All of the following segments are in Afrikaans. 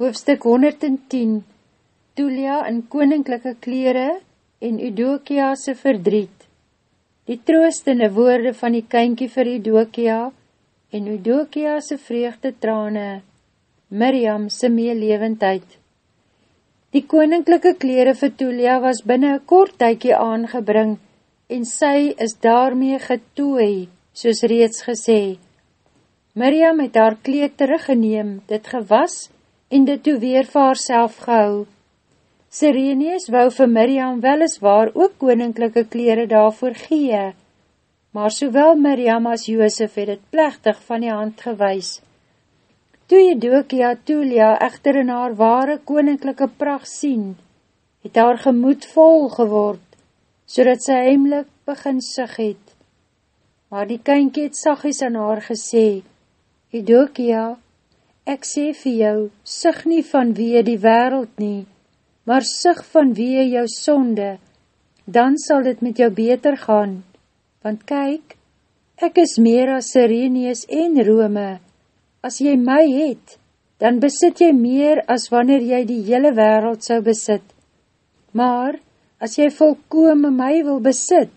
Hoofstuk 110 Tulia in koninklike kleren en Udokia'se verdriet Die troostende woorde van die kynkie vir Udokia en Udokia'se vreugde trane Miriam se meelevendheid Die koninklike kleren vir Tulia was binnen een kort tykie aangebring en sy is daarmee getooi, soos reeds gesê. Miriam het haar kleed teruggeneem, dit gewas en en dit toe weer vir haar gehou. Sireneus wou vir Miriam weliswaar ook koninklike kleren daarvoor gee, maar sowel Miriam as Joosef het het plechtig van die hand gewys. Toe Jedokia Tulia echter in haar ware koninklike pracht sien, het haar gemoed vol geword, so dat sy heimlik begin sig het. Maar die kynkie het sagies aan haar gesê, Jedokia, Ek sê vir jou, sig nie van wie die wereld nie, maar sig van wie jou sonde, dan sal dit met jou beter gaan. Want kyk, ek is meer as Sireneus en Rome. As jy my het, dan besit jy meer as wanneer jy die hele wereld sou besit. Maar, as jy volkome my wil besit,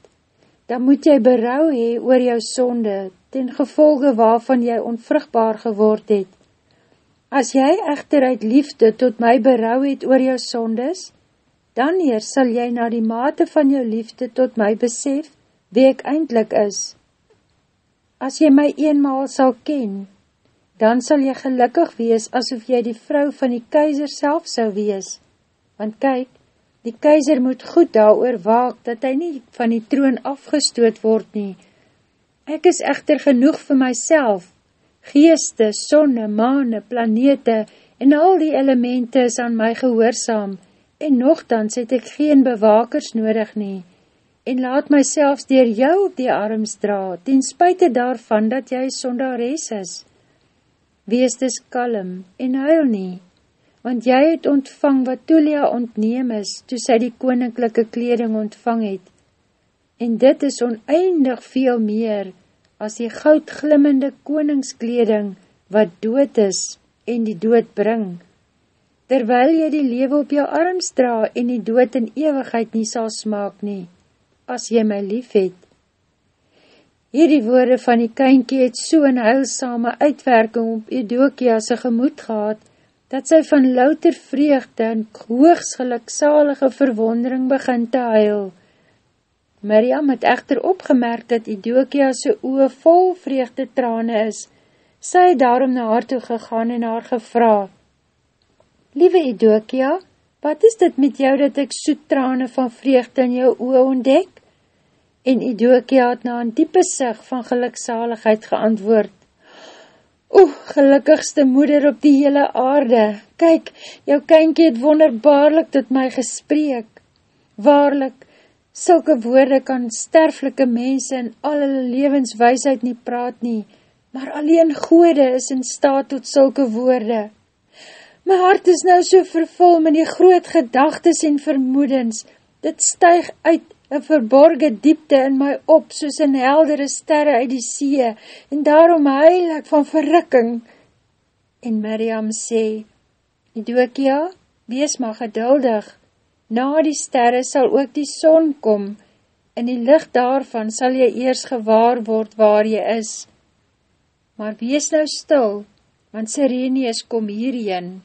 dan moet jy berou hee oor jou sonde, ten gevolge waarvan jy onvrugbaar geword het. As jy echter uit liefde tot my berou het oor jou sondes, dan eers sal jy na die mate van jou liefde tot my besef, wie ek eindelijk is. As jy my eenmaal sal ken, dan sal jy gelukkig wees asof jy die vrou van die keizer self sal wees. Want kyk, die keizer moet goed daar waak, dat hy nie van die troon afgestoot word nie. Ek is echter genoeg vir myself, geeste, sonne, maane, planete en al die elemente is aan my gehoorzaam en nogthans het ek geen bewakers nodig nie en laat my selfs dier jou op die arms dra, ten spuite daarvan dat jy sondares is. Wees dus kalm en huil nie, want jy het ontvang wat Tulia ontneem is, toe sy die koninklijke kleding ontvang het. En dit is oneindig veel meer, as die goud glimmende koningskleding wat dood is en die dood bring. Terwyl jy die lewe op jou arms dra en die dood in ewigheid nie sal smaak nie, as jy my lief het. Hierdie woorde van die kynkie het so een heilsame uitwerking op Edokia sy gemoed gehad, dat sy van louter vreugde en hoogs geluksalige verwondering begin te huil, Miriam het echter opgemerk dat Idokia sy oe vol vreugde trane is. Sy het daarom na haar toe gegaan en haar gevra. Liewe Idokia, wat is dit met jou dat ek soet trane van vreugde in jou oe ontdek? En Idokia het na een diepe sig van geluksaligheid geantwoord. Oeh, gelukkigste moeder op die hele aarde, kyk, jou kynkie het wonderbaarlik tot my gespreek. Waarlik, Sulke woorde kan sterflike mense in al hulle levenswijsheid nie praat nie, maar alleen goede is in staat tot sulke woorde. My hart is nou so vervul met die groot gedagtes en vermoedens, dit stuig uit een verborge diepte in my op, soos een heldere sterre uit die see, en daarom heilig van verrukking. En Miriam sê, Idokia, wees maar geduldig, Na die sterre sal ook die son kom, in die licht daarvan sal jy eers gewaar word waar jy is. Maar wees nou stil, want Sirenius kom hierheen.